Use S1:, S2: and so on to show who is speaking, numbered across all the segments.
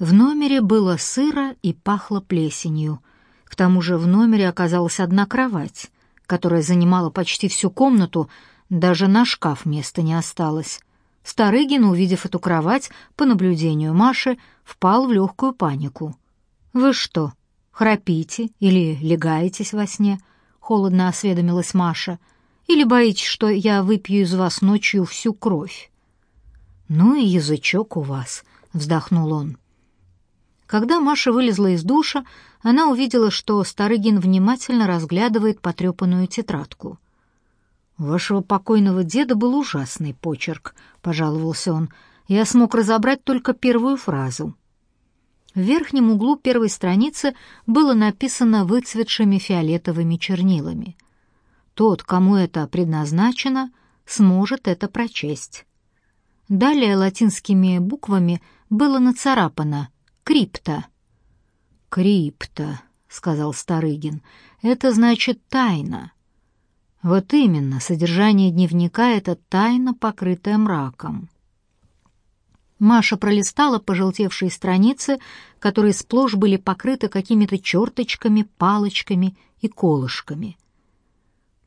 S1: В номере было сыро и пахло плесенью. К тому же в номере оказалась одна кровать, которая занимала почти всю комнату, даже на шкаф места не осталось. Старыгин, увидев эту кровать, по наблюдению Маши, впал в легкую панику. «Вы что, храпите или легаетесь во сне?» — холодно осведомилась Маша. «Или боитесь, что я выпью из вас ночью всю кровь?» «Ну и язычок у вас», — вздохнул он. Когда Маша вылезла из душа, она увидела, что Старыгин внимательно разглядывает потрепанную тетрадку. «У вашего покойного деда был ужасный почерк», — пожаловался он. «Я смог разобрать только первую фразу». В верхнем углу первой страницы было написано выцветшими фиолетовыми чернилами. Тот, кому это предназначено, сможет это прочесть. Далее латинскими буквами было нацарапано крипта». «Крипта», — сказал Старыгин, — «это значит тайна». Вот именно, содержание дневника — это тайна, покрытая мраком. Маша пролистала пожелтевшие страницы, которые сплошь были покрыты какими-то черточками, палочками и колышками.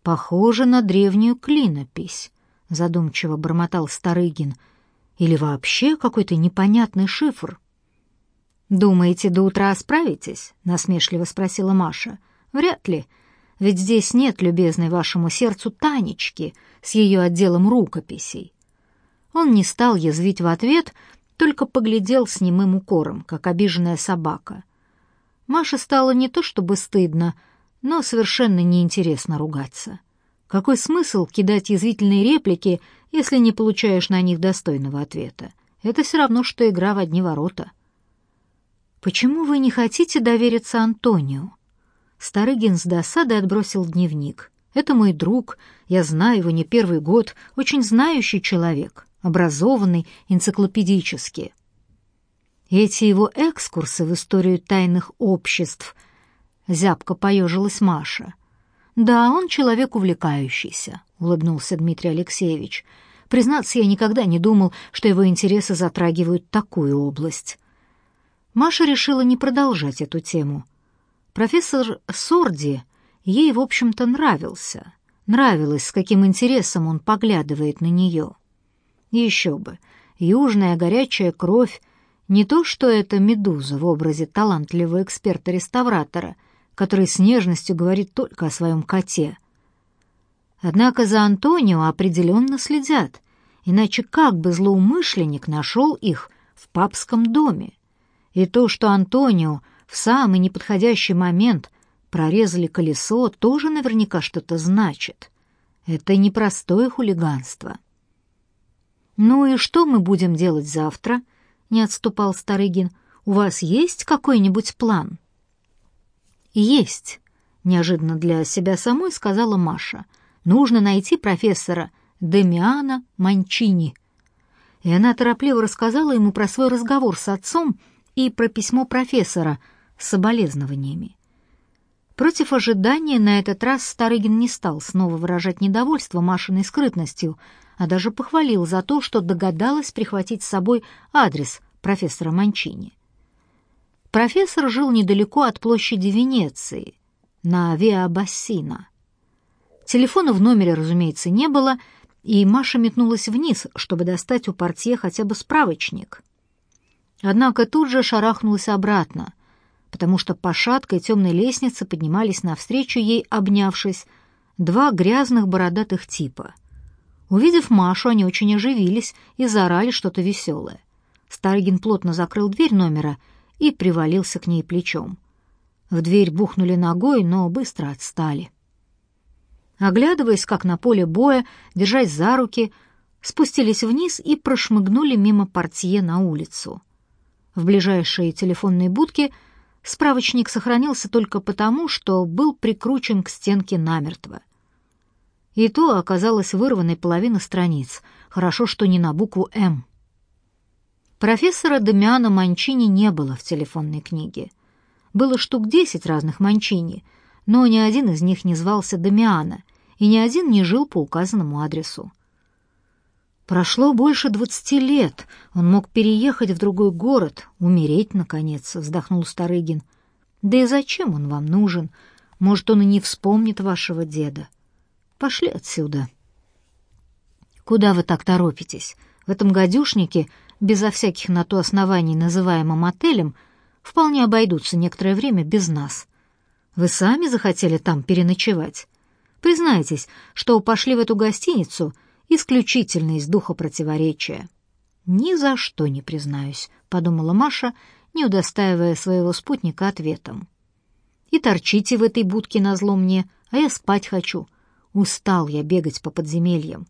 S1: «Похоже на древнюю клинопись», — задумчиво бормотал Старыгин, — «или вообще какой-то непонятный шифр». «Думаете, до утра справитесь?» — насмешливо спросила Маша. «Вряд ли. Ведь здесь нет, любезной вашему сердцу, Танечки с ее отделом рукописей». Он не стал язвить в ответ, только поглядел с немым укором, как обиженная собака. Маше стало не то чтобы стыдно, но совершенно неинтересно ругаться. Какой смысл кидать язвительные реплики, если не получаешь на них достойного ответа? Это все равно, что игра в одни ворота. «Почему вы не хотите довериться Антонио?» Старыгин с досадой отбросил дневник. «Это мой друг, я знаю его не первый год, очень знающий человек, образованный, энциклопедически». Эти его экскурсы в историю тайных обществ зябко поежилась Маша. «Да, он человек увлекающийся», — улыбнулся Дмитрий Алексеевич. «Признаться, я никогда не думал, что его интересы затрагивают такую область. Маша решила не продолжать эту тему. Профессор Сорди ей, в общем-то, нравился. Нравилось, с каким интересом он поглядывает на нее. Еще бы, южная горячая кровь, не то что это медуза в образе талантливого эксперта-реставратора, который с нежностью говорит только о своем коте. Однако за Антонио определенно следят, иначе как бы злоумышленник нашел их в папском доме? И то, что Антонио в самый неподходящий момент прорезали колесо, тоже наверняка что-то значит. Это непростое хулиганство. «Ну и что мы будем делать завтра?» — не отступал Старыгин. «У вас есть какой-нибудь план?» «Есть», — неожиданно для себя самой сказала Маша. «Нужно найти профессора Демиана Манчини». И она торопливо рассказала ему про свой разговор с отцом — и про письмо профессора с соболезнованиями. Против ожидания на этот раз Старыгин не стал снова выражать недовольство Машиной скрытностью, а даже похвалил за то, что догадалась прихватить с собой адрес профессора Манчини. Профессор жил недалеко от площади Венеции, на Виа Бассина. Телефона в номере, разумеется, не было, и Маша метнулась вниз, чтобы достать у портье хотя бы справочник — Однако тут же шарахнулась обратно, потому что по шаткой темной лестнице поднимались навстречу ей, обнявшись, два грязных бородатых типа. Увидев Машу, они очень оживились и заорали что-то веселое. Старгин плотно закрыл дверь номера и привалился к ней плечом. В дверь бухнули ногой, но быстро отстали. Оглядываясь, как на поле боя, держась за руки, спустились вниз и прошмыгнули мимо портье на улицу — в ближайшей телефонной будке справочник сохранился только потому, что был прикручен к стенке намертво. И то оказалась вырванной половина страниц, хорошо, что не на букву «М». Профессора Дамиана Манчини не было в телефонной книге. Было штук десять разных Манчини, но ни один из них не звался Дамиана, и ни один не жил по указанному адресу. Прошло больше двадцати лет. Он мог переехать в другой город, умереть, наконец, — вздохнул Старыгин. Да и зачем он вам нужен? Может, он и не вспомнит вашего деда. Пошли отсюда. Куда вы так торопитесь? В этом гадюшнике, безо всяких на то оснований называемым отелем, вполне обойдутся некоторое время без нас. Вы сами захотели там переночевать? Признайтесь, что пошли в эту гостиницу исключительно из духа противоречия. «Ни за что не признаюсь», — подумала Маша, не удостаивая своего спутника ответом. «И торчите в этой будке назло мне, а я спать хочу. Устал я бегать по подземельям».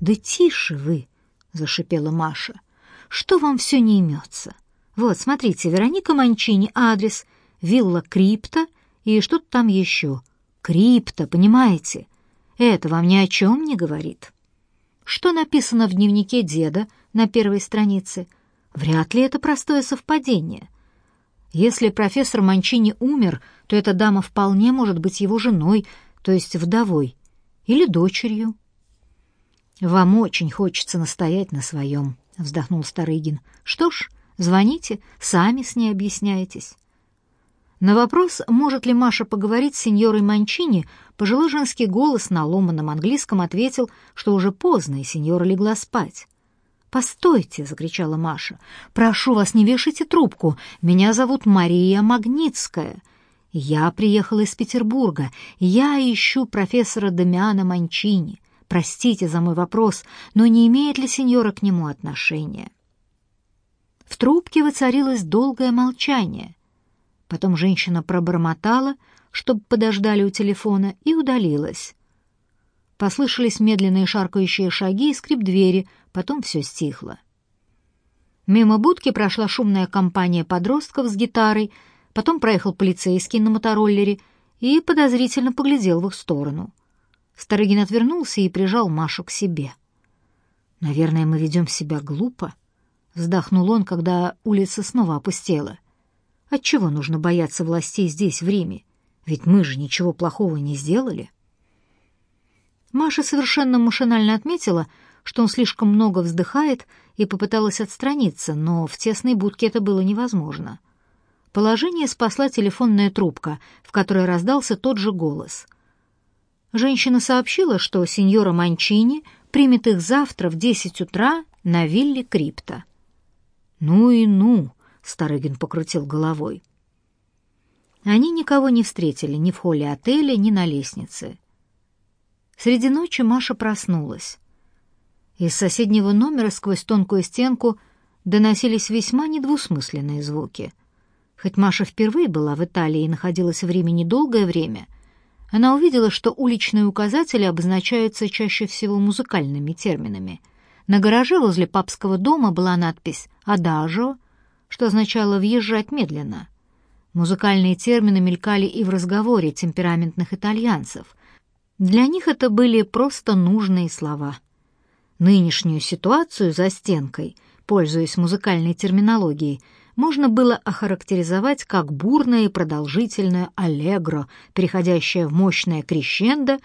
S1: «Да тише вы!» — зашипела Маша. «Что вам все не имется? Вот, смотрите, Вероника Манчини, адрес, вилла Крипта и что-то там еще. Крипта, понимаете? Это вам ни о чем не говорит». Что написано в дневнике деда на первой странице? Вряд ли это простое совпадение. Если профессор Манчини умер, то эта дама вполне может быть его женой, то есть вдовой, или дочерью. «Вам очень хочется настоять на своем», — вздохнул Старыгин. «Что ж, звоните, сами с ней объясняетесь». На вопрос, может ли Маша поговорить с сеньорой Манчини, пожилой женский голос на ломаном английском ответил, что уже поздно, и сеньора легла спать. «Постойте!» — закричала Маша. «Прошу вас, не вешайте трубку. Меня зовут Мария Магнитская. Я приехала из Петербурга. Я ищу профессора Дамиана Манчини. Простите за мой вопрос, но не имеет ли сеньора к нему отношения?» В трубке воцарилось долгое молчание. Потом женщина пробормотала, чтобы подождали у телефона, и удалилась. Послышались медленные шаркающие шаги и скрип двери, потом все стихло. Мимо будки прошла шумная компания подростков с гитарой, потом проехал полицейский на мотороллере и подозрительно поглядел в их сторону. Старыгин отвернулся и прижал Машу к себе. «Наверное, мы ведем себя глупо», — вздохнул он, когда улица снова опустела. Отчего нужно бояться властей здесь, в Риме? Ведь мы же ничего плохого не сделали. Маша совершенно машинально отметила, что он слишком много вздыхает, и попыталась отстраниться, но в тесной будке это было невозможно. Положение спасла телефонная трубка, в которой раздался тот же голос. Женщина сообщила, что сеньора Манчини примет их завтра в десять утра на вилле Крипта. «Ну и ну!» Старыгин покрутил головой. Они никого не встретили ни в холле отеля, ни на лестнице. Среди ночи Маша проснулась. Из соседнего номера сквозь тонкую стенку доносились весьма недвусмысленные звуки. Хоть Маша впервые была в Италии и находилась в Риме недолгое время, она увидела, что уличные указатели обозначаются чаще всего музыкальными терминами. На гараже возле папского дома была надпись «Адажо», что означало «въезжать медленно». Музыкальные термины мелькали и в разговоре темпераментных итальянцев. Для них это были просто нужные слова. Нынешнюю ситуацию за стенкой, пользуясь музыкальной терминологией, можно было охарактеризовать как бурное и продолжительное аллегро, переходящее в мощное крещендо,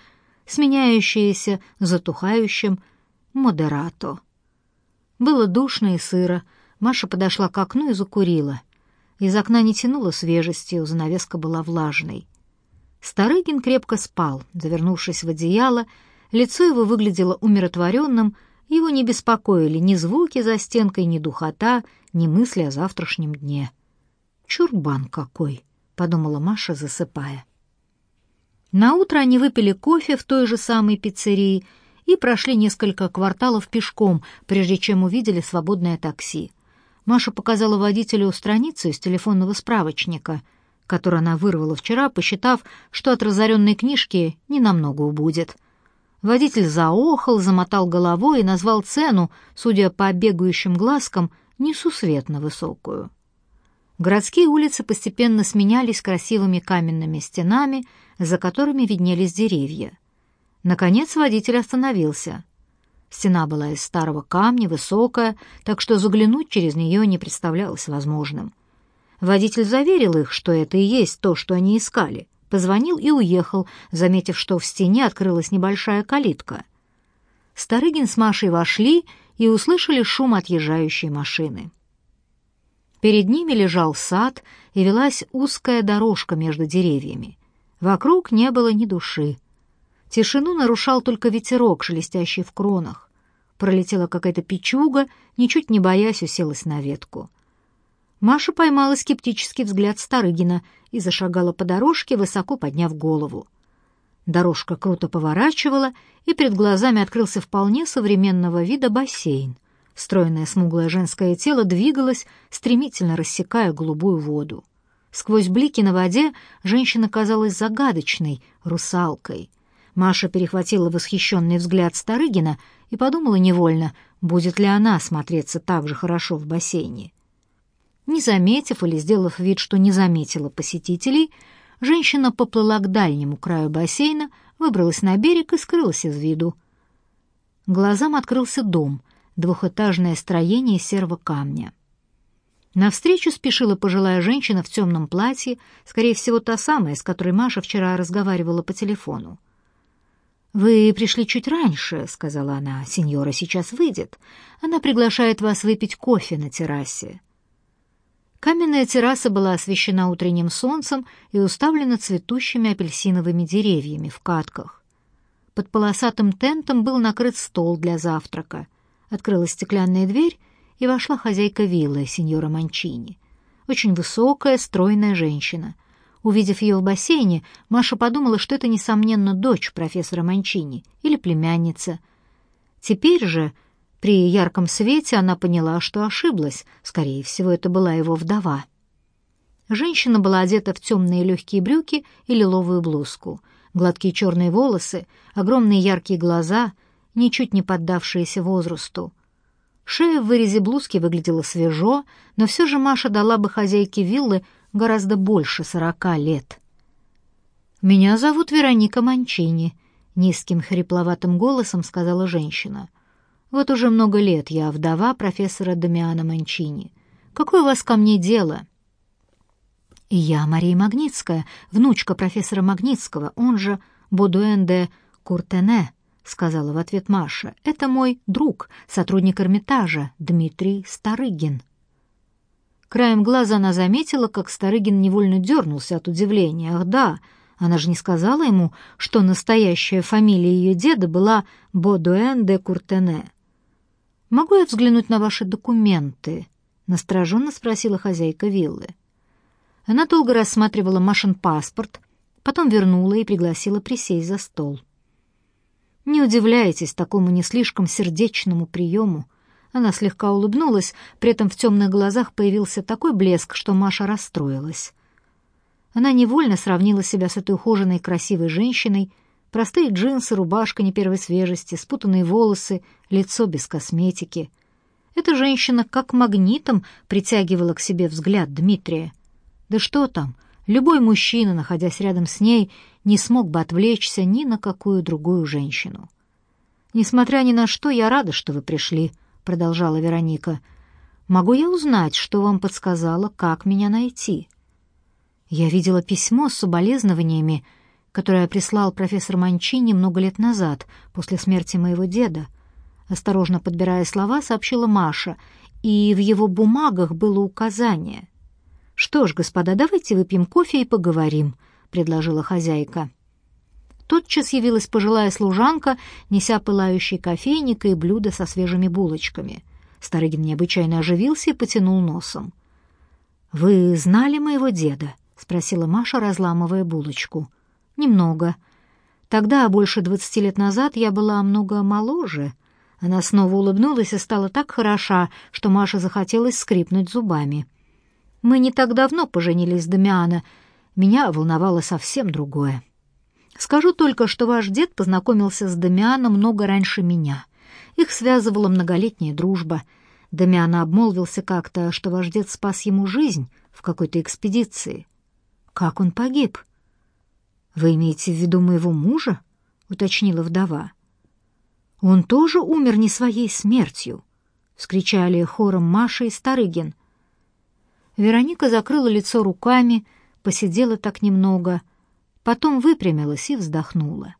S1: сменяющееся затухающим модерато. Было душно и сыро, Маша подошла к окну и закурила. Из окна не тянуло свежестью, занавеска была влажной. Старыгин крепко спал, завернувшись в одеяло, лицо его выглядело умиротворенным, его не беспокоили ни звуки за стенкой, ни духота, ни мысли о завтрашнем дне. «Чурбан какой!» — подумала Маша, засыпая. Наутро они выпили кофе в той же самой пиццерии и прошли несколько кварталов пешком, прежде чем увидели свободное такси. Маша показала водителю страницу из телефонного справочника, который она вырвала вчера, посчитав, что от разоренной книжки ненамного убудет. Водитель заохал, замотал головой и назвал цену, судя по бегающим глазкам, несусветно высокую. Городские улицы постепенно сменялись красивыми каменными стенами, за которыми виднелись деревья. Наконец водитель остановился — Стена была из старого камня, высокая, так что заглянуть через нее не представлялось возможным. Водитель заверил их, что это и есть то, что они искали. Позвонил и уехал, заметив, что в стене открылась небольшая калитка. Старыгин с Машей вошли и услышали шум отъезжающей машины. Перед ними лежал сад и велась узкая дорожка между деревьями. Вокруг не было ни души. Тишину нарушал только ветерок, шелестящий в кронах. Пролетела какая-то печуга, ничуть не боясь, уселась на ветку. Маша поймала скептический взгляд Старыгина и зашагала по дорожке, высоко подняв голову. Дорожка круто поворачивала, и перед глазами открылся вполне современного вида бассейн. Стройное смуглое женское тело двигалось, стремительно рассекая голубую воду. Сквозь блики на воде женщина казалась загадочной, русалкой. Маша перехватила восхищенный взгляд Старыгина и подумала невольно, будет ли она смотреться так же хорошо в бассейне. Не заметив или сделав вид, что не заметила посетителей, женщина поплыла к дальнему краю бассейна, выбралась на берег и скрылась из виду. Глазам открылся дом, двухэтажное строение серого камня. Навстречу спешила пожилая женщина в темном платье, скорее всего, та самая, с которой Маша вчера разговаривала по телефону. «Вы пришли чуть раньше», — сказала она. «Сеньора сейчас выйдет. Она приглашает вас выпить кофе на террасе». Каменная терраса была освещена утренним солнцем и уставлена цветущими апельсиновыми деревьями в катках. Под полосатым тентом был накрыт стол для завтрака. Открылась стеклянная дверь, и вошла хозяйка виллы, сеньора Манчини. Очень высокая, стройная женщина. Увидев ее в бассейне, Маша подумала, что это, несомненно, дочь профессора Манчини или племянница. Теперь же при ярком свете она поняла, что ошиблась. Скорее всего, это была его вдова. Женщина была одета в темные легкие брюки и лиловую блузку. Гладкие черные волосы, огромные яркие глаза, ничуть не поддавшиеся возрасту. Шея в вырезе блузки выглядела свежо, но все же Маша дала бы хозяйке виллы гораздо больше сорока лет. «Меня зовут Вероника Манчини», — низким хрипловатым голосом сказала женщина — вот уже много лет я вдова профессора Дамиана Манчини. Какое у вас ко мне дело?» «Я Мария Магнитская, внучка профессора Магнитского, он же Бодуэн де Куртене», — сказала в ответ Маша. «Это мой друг, сотрудник Эрмитажа, Дмитрий Старыгин». Краем глаза она заметила, как Старыгин невольно дернулся от удивления. «Ах да, она же не сказала ему, что настоящая фамилия ее деда была Бодуэн де Куртене». «Могу я взглянуть на ваши документы?» — настороженно спросила хозяйка виллы. Она долго рассматривала Машин паспорт, потом вернула и пригласила присесть за стол. «Не удивляйтесь такому не слишком сердечному приему». Она слегка улыбнулась, при этом в темных глазах появился такой блеск, что Маша расстроилась. Она невольно сравнила себя с этой ухоженной красивой женщиной, Простые джинсы, рубашка не первой свежести, спутанные волосы, лицо без косметики. Эта женщина как магнитом притягивала к себе взгляд Дмитрия. Да что там, любой мужчина, находясь рядом с ней, не смог бы отвлечься ни на какую другую женщину. «Несмотря ни на что, я рада, что вы пришли», — продолжала Вероника. «Могу я узнать, что вам подсказало, как меня найти?» Я видела письмо с соболезнованиями, — которое прислал профессор Манчини много лет назад, после смерти моего деда. Осторожно подбирая слова, сообщила Маша, и в его бумагах было указание. «Что ж, господа, давайте выпьем кофе и поговорим», — предложила хозяйка. Тотчас явилась пожилая служанка, неся пылающий кофейник и блюдо со свежими булочками. Старыгин необычайно оживился и потянул носом. «Вы знали моего деда?» — спросила Маша, разламывая булочку. — Немного. Тогда, больше двадцати лет назад, я была много моложе. Она снова улыбнулась и стала так хороша, что Маше захотелось скрипнуть зубами. Мы не так давно поженились с Дамиана. Меня волновало совсем другое. Скажу только, что ваш дед познакомился с Дамианом много раньше меня. Их связывала многолетняя дружба. Дамиана обмолвился как-то, что ваш дед спас ему жизнь в какой-то экспедиции. Как он погиб? — «Вы имеете в виду моего мужа?» — уточнила вдова. «Он тоже умер не своей смертью», — вскричали хором Маша и Старыгин. Вероника закрыла лицо руками, посидела так немного, потом выпрямилась и вздохнула.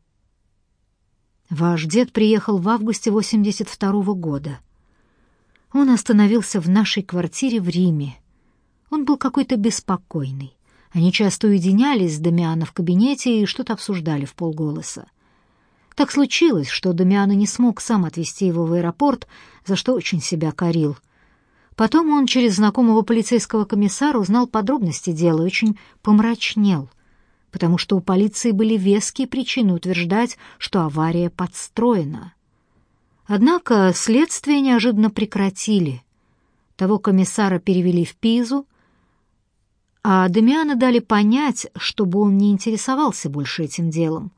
S1: Ваш дед приехал в августе 82 -го года. Он остановился в нашей квартире в Риме. Он был какой-то беспокойный. Они часто уединялись с Дамиана в кабинете и что-то обсуждали в полголоса. Так случилось, что Дамиана не смог сам отвезти его в аэропорт, за что очень себя корил. Потом он через знакомого полицейского комиссара узнал подробности дела и очень помрачнел — потому что у полиции были веские причины утверждать, что авария подстроена. Однако следствие неожиданно прекратили. Того комиссара перевели в Пизу, а Демиана дали понять, чтобы он не интересовался больше этим делом.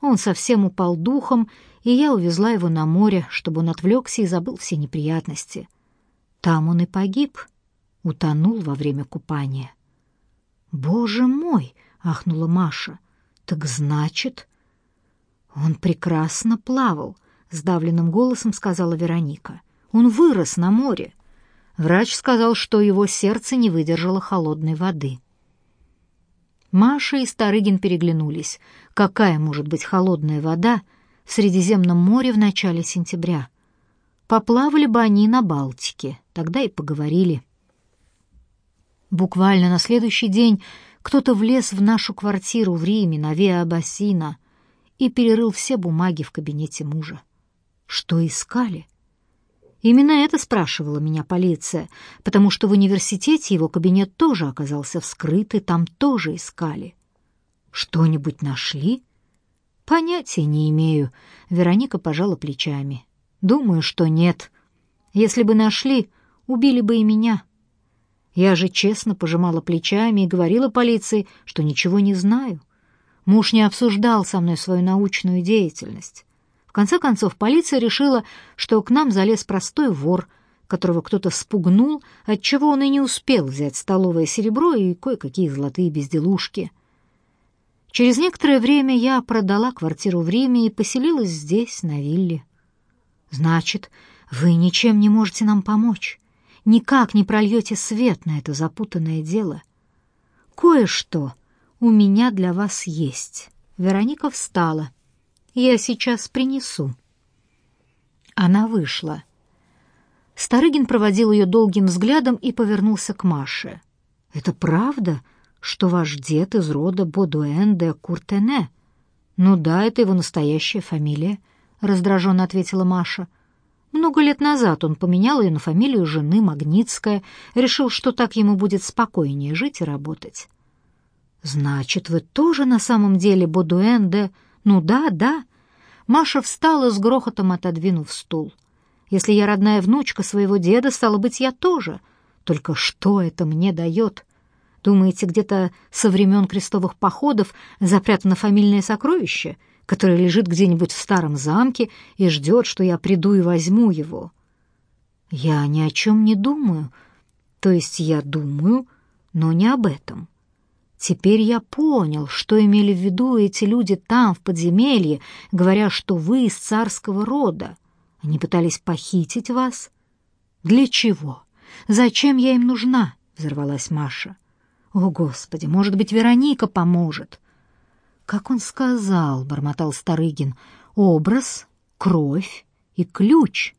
S1: Он совсем упал духом, и я увезла его на море, чтобы он отвлекся и забыл все неприятности. Там он и погиб, утонул во время купания. «Боже мой!» Ахнула Маша. Так значит, он прекрасно плавал, сдавленным голосом сказала Вероника. Он вырос на море. Врач сказал, что его сердце не выдержало холодной воды. Маша и Старыгин переглянулись. Какая может быть холодная вода в Средиземном море в начале сентября? Поплавали бы они на Балтике, тогда и поговорили. Буквально на следующий день кто-то влез в нашу квартиру в Риме на Виа Бассина и перерыл все бумаги в кабинете мужа. Что искали? Именно это спрашивала меня полиция, потому что в университете его кабинет тоже оказался вскрыт, и там тоже искали. Что-нибудь нашли? Понятия не имею. Вероника пожала плечами. Думаю, что нет. Если бы нашли, убили бы и меня. Я же честно пожимала плечами и говорила полиции, что ничего не знаю. Муж не обсуждал со мной свою научную деятельность. В конце концов, полиция решила, что к нам залез простой вор, которого кто-то спугнул, отчего он и не успел взять столовое серебро и кое-какие золотые безделушки. Через некоторое время я продала квартиру в Риме и поселилась здесь, на вилле. «Значит, вы ничем не можете нам помочь?» Никак не прольете свет на это запутанное дело. Кое-что у меня для вас есть. Вероника встала. Я сейчас принесу. Она вышла. Старыгин проводил ее долгим взглядом и повернулся к Маше. «Это правда, что ваш дед из рода Бодуэн де Куртене?» «Ну да, это его настоящая фамилия», — раздраженно ответила Маша. Много лет назад он поменял ее на фамилию жены Магнитская, решил, что так ему будет спокойнее жить и работать. «Значит, вы тоже на самом деле Бодуэн де...» «Ну да, да». Маша встала с грохотом, отодвинув стул. «Если я родная внучка своего деда, стало быть, я тоже. Только что это мне дает? Думаете, где-то со времен крестовых походов запрятано фамильное сокровище?» Который лежит где-нибудь в старом замке и ждет, что я приду и возьму его. Я ни о чем не думаю, то есть я думаю, но не об этом. Теперь я понял, что имели в виду эти люди там, в подземелье, говоря, что вы из царского рода. Они пытались похитить вас. Для чего? Зачем я им нужна? Взорвалась Маша. О, Господи, может быть, Вероника поможет. «Как он сказал», — бормотал Старыгин, — «образ, кровь и ключ».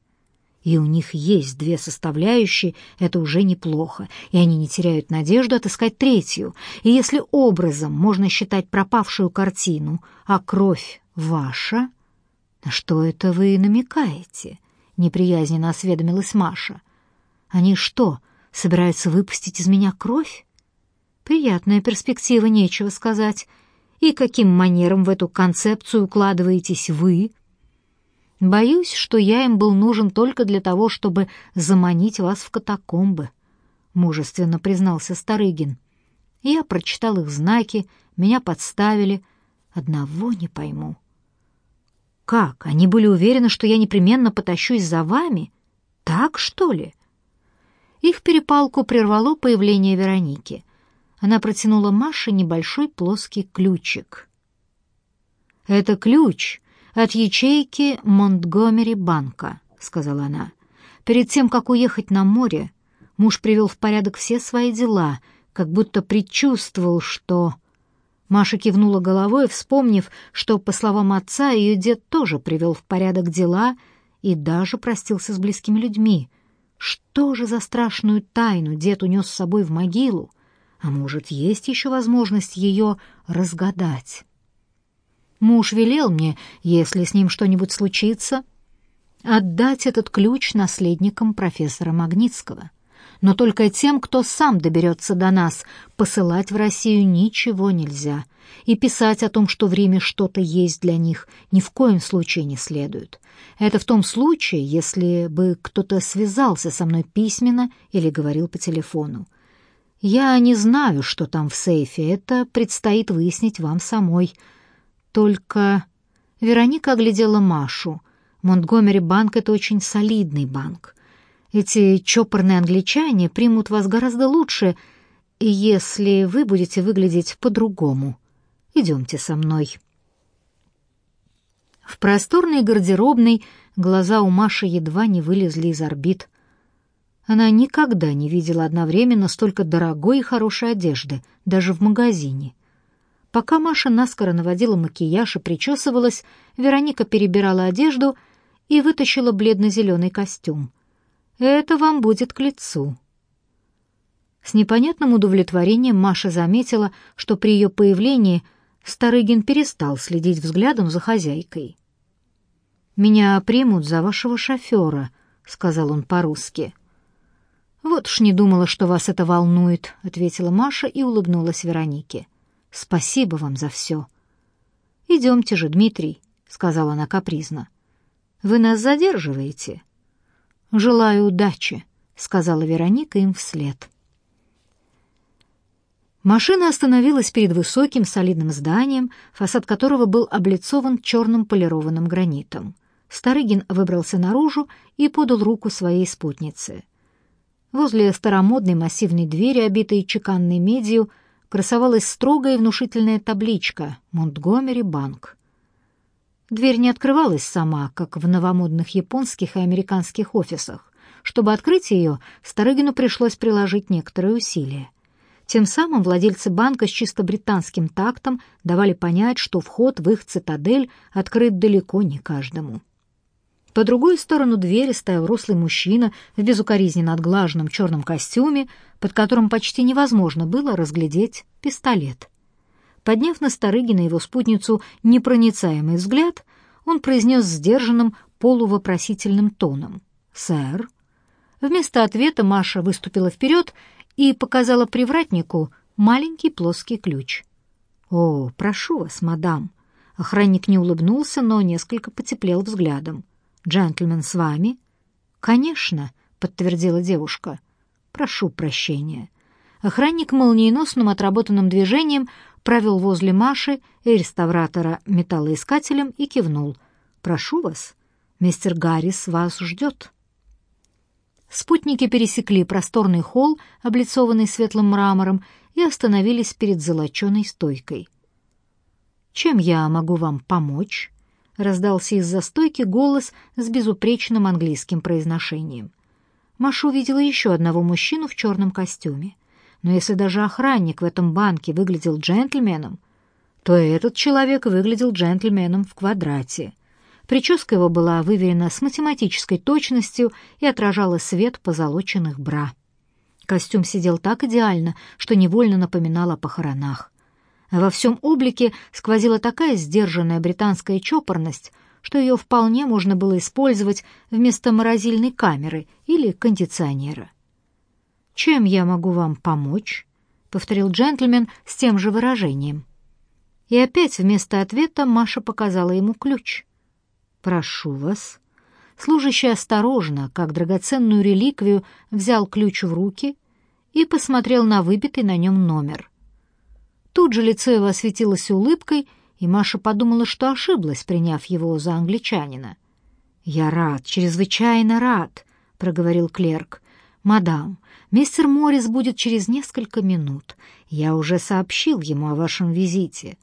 S1: И у них есть две составляющие, это уже неплохо, и они не теряют надежду отыскать третью. И если образом можно считать пропавшую картину, а кровь ваша, на что это вы намекаете? Неприязненно осведомилась Маша. Они что, собираются выпустить из меня кровь? Приятная перспектива, нечего сказать и каким манером в эту концепцию укладываетесь вы? Боюсь, что я им был нужен только для того, чтобы заманить вас в катакомбы, мужественно признался Старыгин. Я прочитал их знаки, меня подставили. Одного не пойму. Как? Они были уверены, что я непременно потащусь за вами? Так, что ли? Их перепалку прервало появление Вероники. Она протянула Маше небольшой плоский ключик. «Это ключ от ячейки Монтгомери банка», — сказала она. «Перед тем, как уехать на море, муж привел в порядок все свои дела, как будто предчувствовал, что...» Маша кивнула головой, вспомнив, что, по словам отца, ее дед тоже привел в порядок дела и даже простился с близкими людьми. Что же за страшную тайну дед унес с собой в могилу? А может, есть еще возможность ее разгадать? Муж велел мне, если с ним что-нибудь случится, отдать этот ключ наследникам профессора Магнитского. Но только тем, кто сам доберется до нас, посылать в Россию ничего нельзя. И писать о том, что в Риме что-то есть для них, ни в коем случае не следует. Это в том случае, если бы кто-то связался со мной письменно или говорил по телефону. Я не знаю, что там в сейфе, это предстоит выяснить вам самой. Только Вероника оглядела Машу. Монтгомери банк — это очень солидный банк. Эти чопорные англичане примут вас гораздо лучше, если вы будете выглядеть по-другому. Идемте со мной». В просторной гардеробной глаза у Маши едва не вылезли из орбит. Она никогда не видела одновременно столько дорогой и хорошей одежды, даже в магазине. Пока Маша наскоро наводила макияж и причесывалась, Вероника перебирала одежду и вытащила бледно-зеленый костюм. Это вам будет к лицу. С непонятным удовлетворением Маша заметила, что при ее появлении Старыгин перестал следить взглядом за хозяйкой. «Меня примут за вашего шофера», — сказал он по-русски. «Вот уж не думала, что вас это волнует», — ответила Маша и улыбнулась Веронике. «Спасибо вам за все». «Идемте же, Дмитрий», — сказала она капризно. «Вы нас задерживаете?» «Желаю удачи», — сказала Вероника им вслед. Машина остановилась перед высоким солидным зданием, фасад которого был облицован черным полированным гранитом. Старыгин выбрался наружу и подал руку своей спутнице. Возле старомодной массивной двери, обитой чеканной медью, красовалась строгая и внушительная табличка «Монтгомери банк». Дверь не открывалась сама, как в новомодных японских и американских офисах. Чтобы открыть ее, Старыгину пришлось приложить некоторые усилия. Тем самым владельцы банка с чисто британским тактом давали понять, что вход в их цитадель открыт далеко не каждому. По другую сторону двери стоял рослый мужчина в безукоризненно отглаженном черном костюме, под которым почти невозможно было разглядеть пистолет. Подняв на Старыгина его спутницу непроницаемый взгляд, он произнес сдержанным полувопросительным тоном. «Сэр». Вместо ответа Маша выступила вперед и показала привратнику маленький плоский ключ. «О, прошу вас, мадам». Охранник не улыбнулся, но несколько потеплел взглядом. «Джентльмен с вами?» «Конечно», — подтвердила девушка. «Прошу прощения». Охранник молниеносным отработанным движением провел возле Маши и реставратора металлоискателем и кивнул. «Прошу вас, мистер Гаррис вас ждет». Спутники пересекли просторный холл, облицованный светлым мрамором, и остановились перед золоченой стойкой. «Чем я могу вам помочь?» — раздался из-за стойки голос с безупречным английским произношением. Маша увидела еще одного мужчину в черном костюме. Но если даже охранник в этом банке выглядел джентльменом, то этот человек выглядел джентльменом в квадрате. Прическа его была выверена с математической точностью и отражала свет позолоченных бра. Костюм сидел так идеально, что невольно напоминал о похоронах. Во всем облике сквозила такая сдержанная британская чопорность, что ее вполне можно было использовать вместо морозильной камеры или кондиционера. «Чем я могу вам помочь?» — повторил джентльмен с тем же выражением. И опять вместо ответа Маша показала ему ключ. «Прошу вас». Служащий осторожно, как драгоценную реликвию, взял ключ в руки и посмотрел на выбитый на нем номер. Тут же лицо его осветилось улыбкой, и Маша подумала, что ошиблась, приняв его за англичанина. «Я рад, чрезвычайно рад», — проговорил клерк. «Мадам, мистер Моррис будет через несколько минут. Я уже сообщил ему о вашем визите.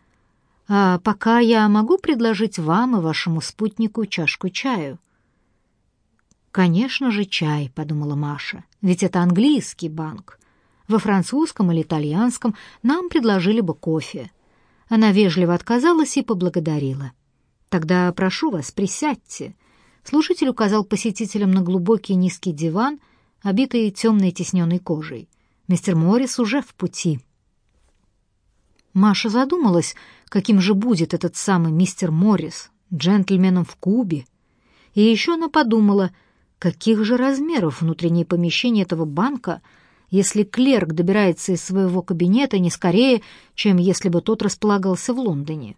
S1: А пока я могу предложить вам и вашему спутнику чашку чаю». «Конечно же чай», — подумала Маша, — «ведь это английский банк. Во французском или итальянском нам предложили бы кофе. Она вежливо отказалась и поблагодарила. «Тогда прошу вас, присядьте». Служитель указал посетителям на глубокий низкий диван, обитый темной тисненной кожей. Мистер Моррис уже в пути. Маша задумалась, каким же будет этот самый мистер Моррис, джентльменом в Кубе. И еще она подумала, каких же размеров внутреннее помещение этого банка, если клерк добирается из своего кабинета не скорее, чем если бы тот располагался в Лондоне.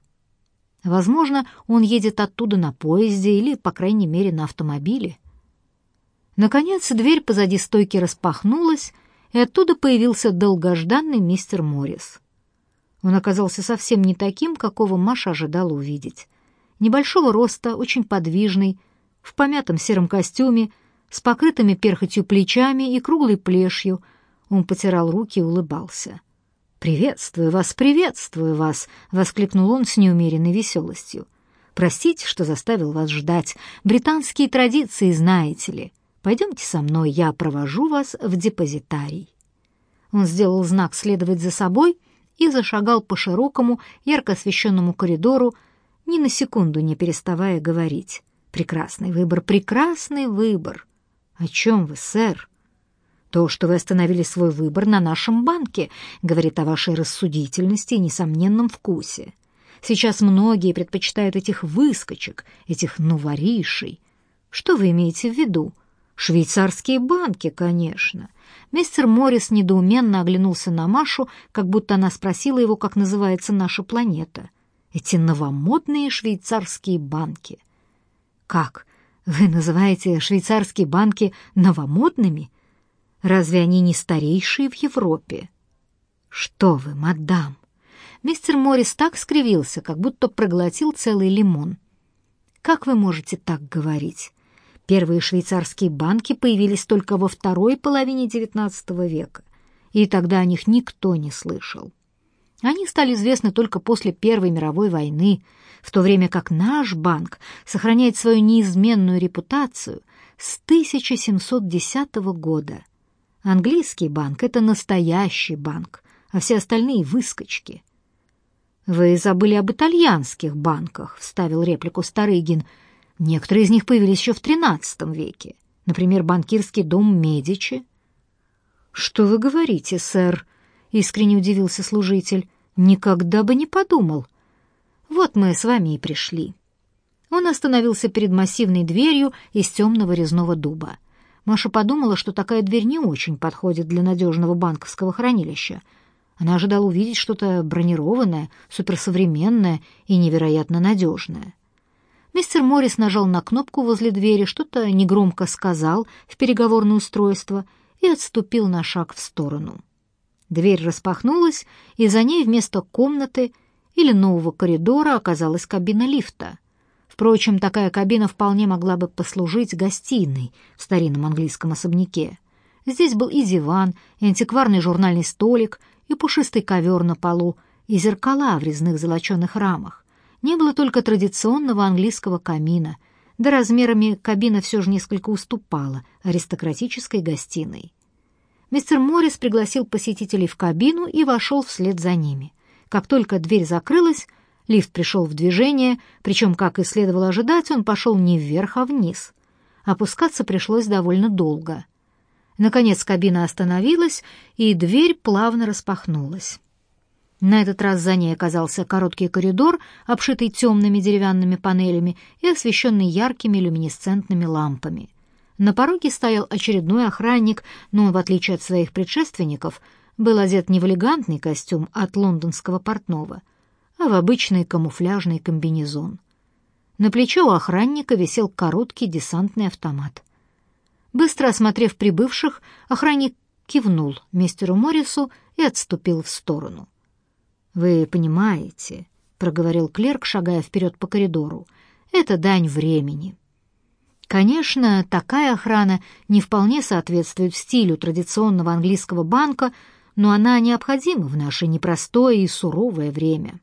S1: Возможно, он едет оттуда на поезде или, по крайней мере, на автомобиле. Наконец, дверь позади стойки распахнулась, и оттуда появился долгожданный мистер Моррис. Он оказался совсем не таким, какого Маша ожидала увидеть. Небольшого роста, очень подвижный, в помятом сером костюме, с покрытыми перхотью плечами и круглой плешью. Он потирал руки и улыбался. «Приветствую вас, приветствую вас!» — воскликнул он с неумеренной веселостью. «Простите, что заставил вас ждать. Британские традиции знаете ли. Пойдемте со мной, я провожу вас в депозитарий». Он сделал знак следовать за собой и зашагал по широкому, ярко освещенному коридору, ни на секунду не переставая говорить. «Прекрасный выбор, прекрасный выбор!» «О чем вы, сэр?» «То, что вы остановили свой выбор на нашем банке, говорит о вашей рассудительности и несомненном вкусе. Сейчас многие предпочитают этих выскочек, этих новоришей. Что вы имеете в виду?» «Швейцарские банки, конечно. Мистер Моррис недоуменно оглянулся на Машу, как будто она спросила его, как называется наша планета. Эти новомодные швейцарские банки. Как? Вы называете швейцарские банки новомодными? Разве они не старейшие в Европе? Что вы, мадам? Мистер Моррис так скривился, как будто проглотил целый лимон. Как вы можете так говорить? Первые швейцарские банки появились только во второй половине XIX века, и тогда о них никто не слышал. Они стали известны только после Первой мировой войны, в то время как наш банк сохраняет свою неизменную репутацию с 1710 года. Английский банк — это настоящий банк, а все остальные — выскочки. «Вы забыли об итальянских банках», — вставил реплику Старыгин — Некоторые из них появились еще в XIII веке, например, банкирский дом Медичи. «Что вы говорите, сэр?» — искренне удивился служитель. «Никогда бы не подумал. Вот мы с вами и пришли». Он остановился перед массивной дверью из темного резного дуба. Маша подумала, что такая дверь не очень подходит для надежного банковского хранилища. Она ожидала увидеть что-то бронированное, суперсовременное и невероятно надежное. Мистер Моррис нажал на кнопку возле двери, что-то негромко сказал в переговорное устройство и отступил на шаг в сторону. Дверь распахнулась, и за ней вместо комнаты или нового коридора оказалась кабина лифта. Впрочем, такая кабина вполне могла бы послужить гостиной в старинном английском особняке. Здесь был и диван, и антикварный журнальный столик, и пушистый ковер на полу, и зеркала в резных золоченых рамах. Не было только традиционного английского камина, да размерами кабина все же несколько уступала аристократической гостиной. Мистер Моррис пригласил посетителей в кабину и вошел вслед за ними. Как только дверь закрылась, лифт пришел в движение, причем, как и следовало ожидать, он пошел не вверх, а вниз. Опускаться пришлось довольно долго. Наконец кабина остановилась, и дверь плавно распахнулась. На этот раз за ней оказался короткий коридор, обшитый темными деревянными панелями и освещенный яркими люминесцентными лампами. На пороге стоял очередной охранник, но в отличие от своих предшественников, был одет не в элегантный костюм от лондонского портного, а в обычный камуфляжный комбинезон. На плече у охранника висел короткий десантный автомат. Быстро осмотрев прибывших, охранник кивнул мистеру Моррису и отступил в сторону. «Вы понимаете», — проговорил клерк, шагая вперед по коридору, — «это дань времени». Конечно, такая охрана не вполне соответствует стилю традиционного английского банка, но она необходима в наше непростое и суровое время.